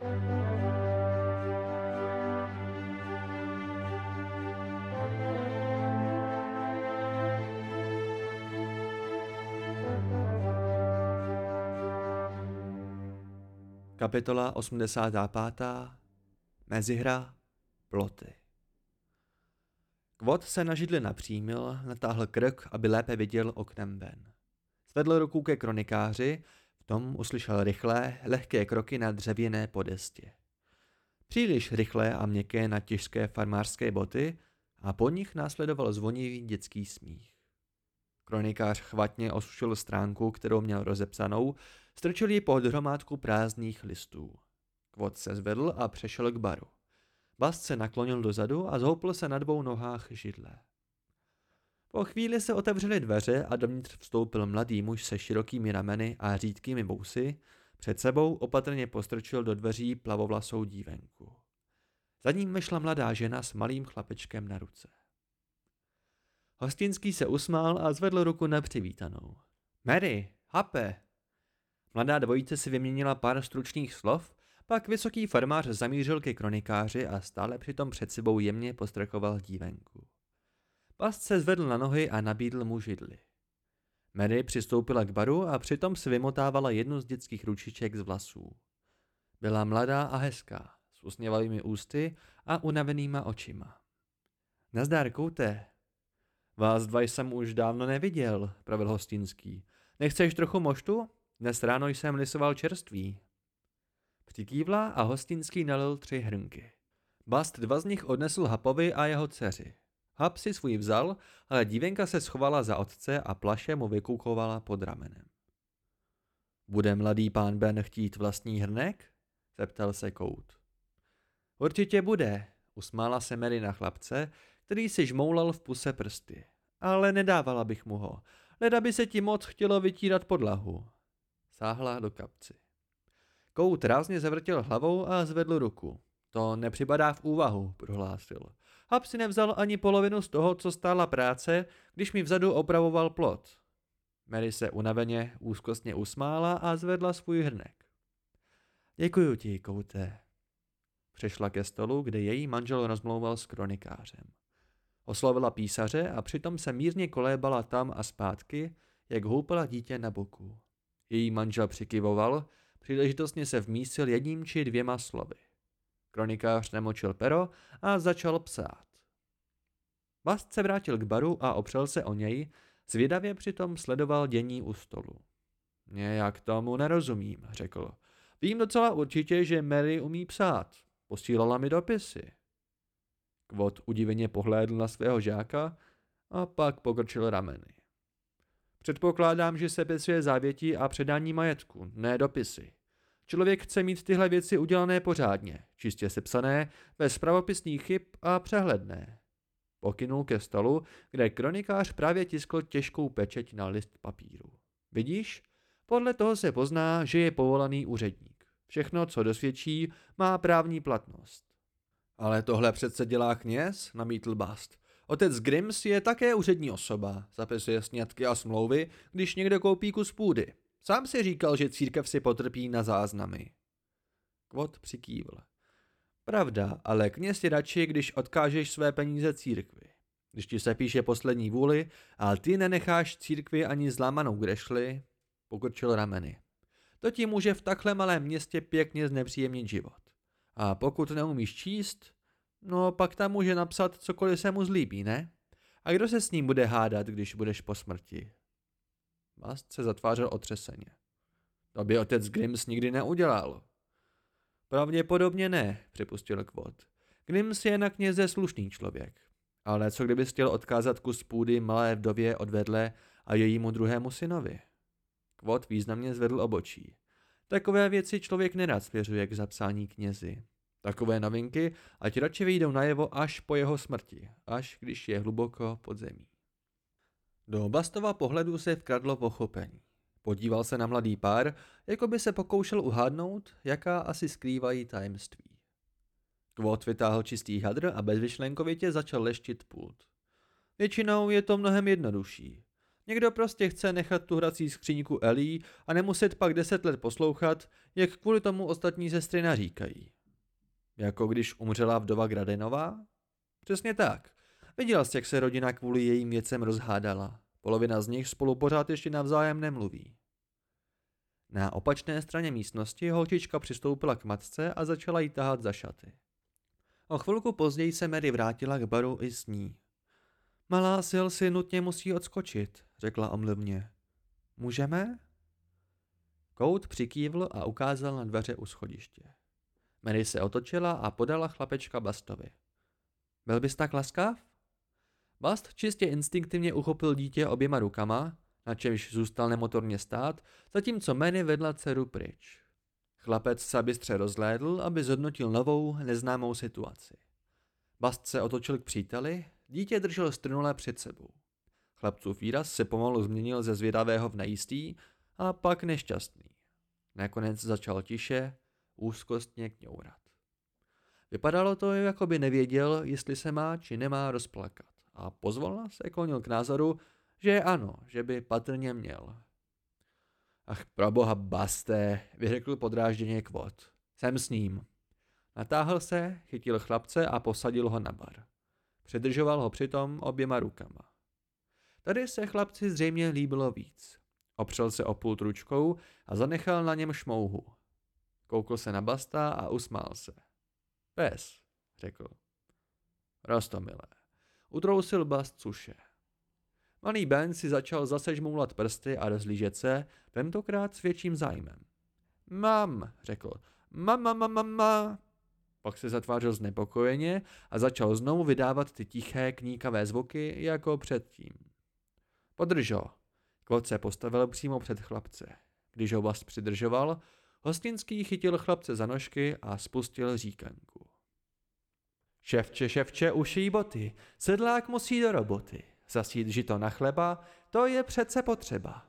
Kapitola 85. Mezihra Ploty Kvot se na židli napřímil, natáhl krk, aby lépe viděl oknem ven. Zvedl ruku ke kronikáři, tom uslyšel rychlé, lehké kroky na dřevěné podestě. Příliš rychlé a měkké na těžké farmářské boty a po nich následoval zvonivý dětský smích. Kronikář chvatně osušil stránku, kterou měl rozepsanou, strčil ji pod hromádku prázdných listů. Kvot se zvedl a přešel k baru. Bast se naklonil dozadu a zhoupl se na dvou nohách židle. Po chvíli se otevřely dveře a dovnitř vstoupil mladý muž se širokými rameny a řídkými bousy, před sebou opatrně postrčil do dveří plavovlasou dívenku. Za ním vyšla mladá žena s malým chlapečkem na ruce. Hostinský se usmál a zvedl ruku na přivítanou. Mary, hape! Mladá dvojice si vyměnila pár stručných slov, pak vysoký farmář zamířil ke kronikáři a stále přitom před sebou jemně postrkoval dívenku. Past se zvedl na nohy a nabídl mu židli. Mary přistoupila k baru a přitom si vymotávala jednu z dětských ručiček z vlasů. Byla mladá a hezká, s usměvavými ústy a unavenýma očima. Nazdár, koute. Vás dva jsem už dávno neviděl, pravil hostinský. Nechceš trochu moštu? Dnes ráno jsem lisoval čerství. Přikývla a hostinský nalil tři hrnky. Bast dva z nich odnesl Hapovi a jeho dceři. Hap si svůj vzal, ale dívenka se schovala za otce a plaše mu vykukovala pod ramenem. Bude mladý pán Ben chtít vlastní hrnek? zeptal se Kout. Určitě bude, usmála se Mary na chlapce, který si žmoulal v puse prsty. Ale nedávala bych mu ho. Leda by se ti moc chtělo vytírat podlahu. Sáhla do kapci. Kout rázně zavrtěl hlavou a zvedl ruku. To nepřipadá v úvahu, prohlásil. Hab si nevzal ani polovinu z toho, co stála práce, když mi vzadu opravoval plot. Mary se unaveně úzkostně usmála a zvedla svůj hrnek. Děkuju ti, Koute. Přešla ke stolu, kde její manžel rozmlouval s kronikářem. Oslovila písaře a přitom se mírně kolébala tam a zpátky, jak houpala dítě na boku. Její manžel přikyvoval, příležitostně se vmísil jedním či dvěma slovy. Kronikář nemočil pero a začal psát. Bast se vrátil k baru a opřel se o něj, zvědavě přitom sledoval dění u stolu. Nějak tomu nerozumím, řekl. Vím docela určitě, že Mary umí psát. Posílala mi dopisy. Kvot udiveně pohlédl na svého žáka a pak pokrčil rameny. Předpokládám, že se pisuje závětí a předání majetku, ne dopisy. Člověk chce mít tyhle věci udělané pořádně, čistě sepsané, bez pravopisných chyb a přehledné. Pokynul ke stolu, kde kronikář právě tiskl těžkou pečeť na list papíru. Vidíš? Podle toho se pozná, že je povolaný úředník. Všechno, co dosvědčí, má právní platnost. Ale tohle přece dělá kněz, namítl Bast. Otec Grims je také úřední osoba, zapisuje sňatky a smlouvy, když někdo koupí kus půdy. Sám si říkal, že církev si potrpí na záznamy. Kvot přikývl. Pravda, ale kněz je radši, když odkážeš své peníze církvi. Když ti se píše poslední vůli, ale ty nenecháš církvi ani zlámanou grešli, pokrčil rameny. To ti může v takhle malém městě pěkně znepříjemnit život. A pokud neumíš číst, no pak tam může napsat cokoliv se mu zlíbí, ne? A kdo se s ním bude hádat, když budeš po smrti? Mast se zatvářel otřeseně. To by otec Grims nikdy neudělal. Pravděpodobně ne, připustil Kvot. Grims je na kněze slušný člověk. Ale co kdyby chtěl odkázat kus půdy malé vdově odvedle a jejímu druhému synovi? Kvot významně zvedl obočí. Takové věci člověk nerad svěřuje k zapsání knězi. Takové novinky, ať radši vyjdou najevo až po jeho smrti, až když je hluboko pod zemí. Do Bastova pohledu se vkradlo pochopení. Podíval se na mladý pár, jako by se pokoušel uhádnout, jaká asi skrývají tajemství. Kvot vytáhl čistý hadr a bezvyšlenkovitě začal leštit pult. Většinou je to mnohem jednodušší. Někdo prostě chce nechat tu hrací skříňku Elí a nemuset pak deset let poslouchat, jak kvůli tomu ostatní sestry naříkají. Jako když umřela vdova Gradenová? Přesně tak. Viděl jsi, jak se rodina kvůli jejím věcem rozhádala. Polovina z nich spolu pořád ještě navzájem nemluví. Na opačné straně místnosti holčička přistoupila k matce a začala jí tahat za šaty. O chvilku později se Mary vrátila k baru i s ní. Malá sil si nutně musí odskočit, řekla omluvně. Můžeme? Kout přikývl a ukázal na dveře u schodiště. Mary se otočila a podala chlapečka Bastovi. Byl bys tak laskav? Bast čistě instinktivně uchopil dítě oběma rukama, na čemž zůstal nemotorně stát, zatímco Mary vedla dceru pryč. Chlapec se bystře rozhlédl, aby zhodnotil novou, neznámou situaci. Bast se otočil k příteli, dítě držel strnule před sebou. Chlapcův výraz se pomalu změnil ze zvědavého v nejistý a pak nešťastný. Nakonec začal tiše, úzkostně kňourat. Vypadalo to, jako by nevěděl, jestli se má či nemá rozplakat a pozvolna se klonil k názoru, že ano, že by patrně měl. Ach, proboha, baste, vyřekl podrážděně kvot. Jsem s ním. Natáhl se, chytil chlapce a posadil ho na bar. Přidržoval ho přitom oběma rukama. Tady se chlapci zřejmě líbilo víc. Opřel se o pult ručkou a zanechal na něm šmouhu. Koukl se na Basta a usmál se. Pes, řekl. Rostomilé. Utrousil Bast suše. Malý Ben si začal zase žmoulat prsty a rozlížet se, tentokrát s větším zájmem. Mám, řekl. Mama, mama, mama. Pak se zatvářil znepokojeně a začal znovu vydávat ty tiché kníkavé zvuky jako předtím. Podrž ho. Kvot se postavil přímo před chlapce. Když ho Bast přidržoval, hostinský chytil chlapce za nožky a spustil říkanku. Ševče, ševče, uší boty, sedlák musí do roboty. Zasít žito na chleba, to je přece potřeba.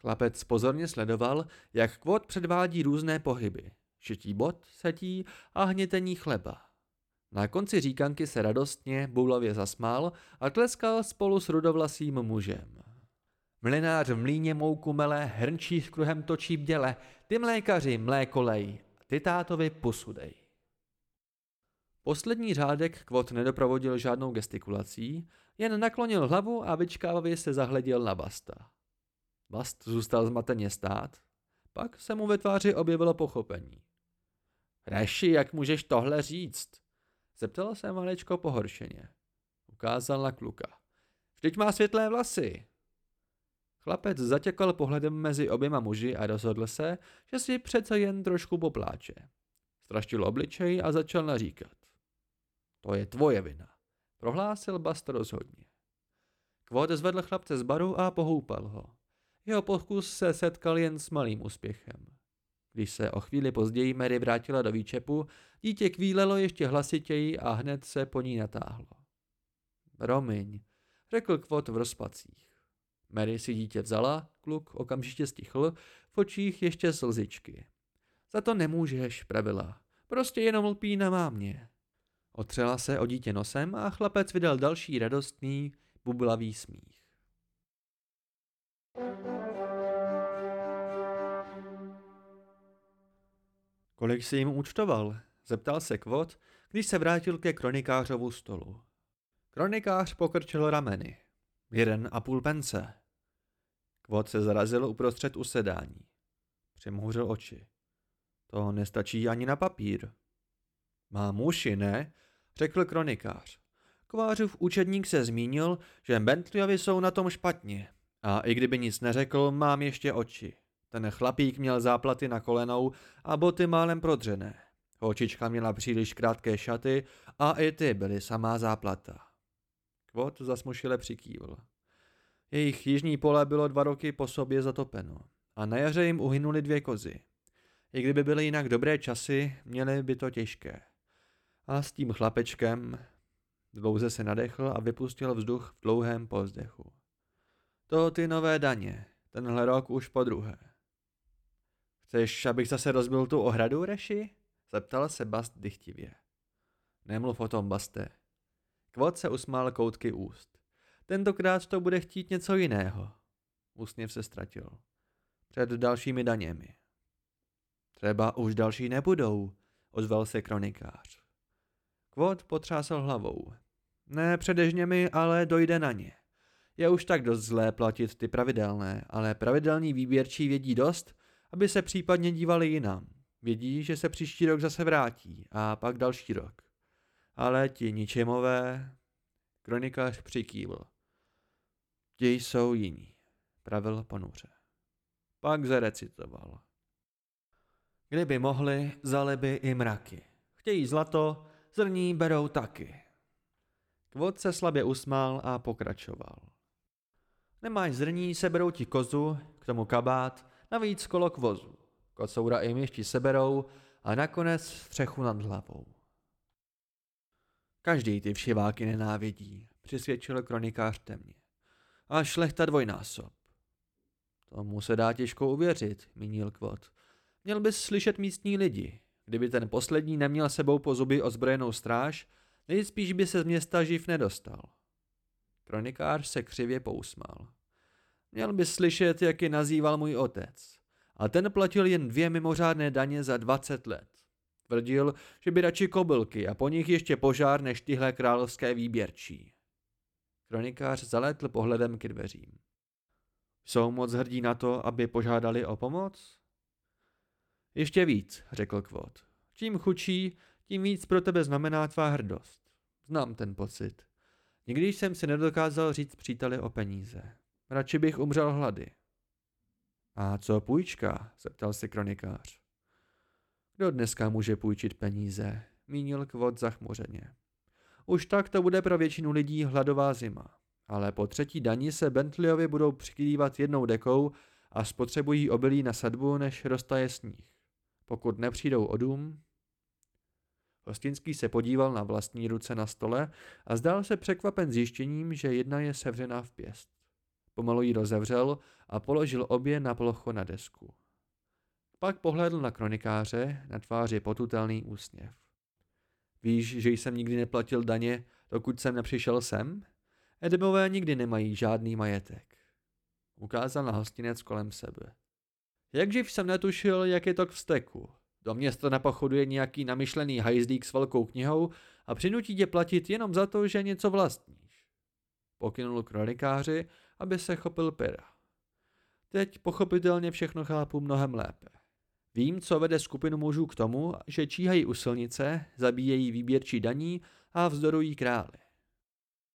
Chlapec pozorně sledoval, jak kvot předvádí různé pohyby. Šití bot, setí a hnětení chleba. Na konci říkanky se radostně, boulavě zasmál a tleskal spolu s rudovlasým mužem. Mlinář v mlíně mouku mele, hrnčí s kruhem točí bděle, ty mlékaři mléko lej, ty tátovi posudej. Poslední řádek kvot nedoprovodil žádnou gestikulací, jen naklonil hlavu a vyčkávavě se zahleděl na Basta. Bast zůstal zmateně stát, pak se mu ve tváři objevilo pochopení. Reši, jak můžeš tohle říct? Zeptala se malečko pohoršeně. Ukázal na kluka. Vždyť má světlé vlasy. Chlapec zatěkal pohledem mezi oběma muži a rozhodl se, že si přece jen trošku popláče. Straštil obličej a začal naříkat. To je tvoje vina, prohlásil Bast rozhodně. Kvot zvedl chlapce z baru a pohoupal ho. Jeho pokus se setkal jen s malým úspěchem. Když se o chvíli později Mary vrátila do výčepu, dítě kvílelo ještě hlasitěji a hned se po ní natáhlo. Romiň, řekl Kvot v rozpacích. Mary si dítě vzala, kluk okamžitě stichl, v očích ještě slzičky. Za to nemůžeš, pravila. Prostě jenom lpí na mámě. Otřela se o dítě nosem a chlapec vydal další radostný, bublavý smích. Kolik si jim účtoval? Zeptal se Kvot, když se vrátil ke kronikářovu stolu. Kronikář pokrčil rameny. Jeden a půl pence. Kvot se zarazil uprostřed usedání. Přemhouřil oči. To nestačí ani na papír. Mám uši, ne? řekl kronikář. Kovářův učedník se zmínil, že Bentleyovy jsou na tom špatně. A i kdyby nic neřekl, mám ještě oči. Ten chlapík měl záplaty na kolenou a boty málem prodřené. Holčička měla příliš krátké šaty a i ty byly samá záplata. Kvot zasmušile přikývl. Jejich jižní pole bylo dva roky po sobě zatopeno a na jaře jim uhynuli dvě kozy. I kdyby byly jinak dobré časy, měly by to těžké. A s tím chlapečkem dlouze se nadechl a vypustil vzduch v dlouhém pozdechu. To ty nové daně, tenhle rok už po druhé. Chceš, abych zase rozbil tu ohradu, Reši? Zeptal se Bast dychtivě. Nemluv o tom, Baste. Kvot se usmál koutky úst. Tentokrát to bude chtít něco jiného. Úsměv se ztratil. Před dalšími daněmi. Třeba už další nebudou, ozval se kronikář. Kvot potřásal hlavou. Ne předežněmi, ale dojde na ně. Je už tak dost zlé platit ty pravidelné, ale pravidelní výběrčí vědí dost, aby se případně dívali jinam. Vědí, že se příští rok zase vrátí a pak další rok. Ale ti ničemové... Kronikář přikývl. Ti jsou jiní, pravil ponuře. Pak zarecitoval. Kdyby mohli, zali by i mraky. Chtějí zlato, zrní berou taky. Kvot se slabě usmál a pokračoval. Nemáš zrní, seberou ti kozu, k tomu kabát, navíc kolo k vozu. Kocoura i myšti seberou a nakonec střechu nad hlavou. Každý ty všiváky nenávidí, přisvědčil kronikář temně. A šlechta dvojnásob. Tomu se dá těžko uvěřit, mínil Kvot. Měl bys slyšet místní lidi. Kdyby ten poslední neměl sebou po zuby ozbrojenou stráž, nejspíš by se z města živ nedostal. Kronikář se křivě pousmál. Měl bys slyšet, jak je nazýval můj otec. A ten platil jen dvě mimořádné daně za 20 let. Tvrdil, že by radši kobylky a po nich ještě požár než tyhle královské výběrčí. Kronikář zalétl pohledem k dveřím. Jsou moc hrdí na to, aby požádali o pomoc? Ještě víc, řekl Kvot. Čím chudší, tím víc pro tebe znamená tvá hrdost. Znám ten pocit. Nikdy jsem si nedokázal říct příteli o peníze. Radši bych umřel hlady. A co půjčka? zeptal se kronikář. Kdo dneska může půjčit peníze? Mínil Kvot zachmuřeně. Už tak to bude pro většinu lidí hladová zima. Ale po třetí daní se Bentleyovy budou přikrývat jednou dekou a spotřebují obilí na sadbu, než roztaje sníh. Pokud nepřijdou o dům... Hostinský se podíval na vlastní ruce na stole a zdál se překvapen zjištěním, že jedna je sevřená v pěst. Pomalu ji rozevřel a položil obě na plochu na desku. Pak pohlédl na kronikáře, na tváři potutelný úsměv. Víš, že jsem nikdy neplatil daně, dokud jsem nepřišel sem? Edemové nikdy nemají žádný majetek. Ukázal na hostinec kolem sebe. Jakživ jsem netušil, jak je to k vzteku. Do města napochoduje nějaký namyšlený hajzlík s velkou knihou a přinutí tě platit jenom za to, že něco vlastníš. Pokynul kronikáři, aby se chopil pera. Teď pochopitelně všechno chápu mnohem lépe. Vím, co vede skupinu mužů k tomu, že číhají u silnice, zabíjejí výběrčí daní a vzdorují králi.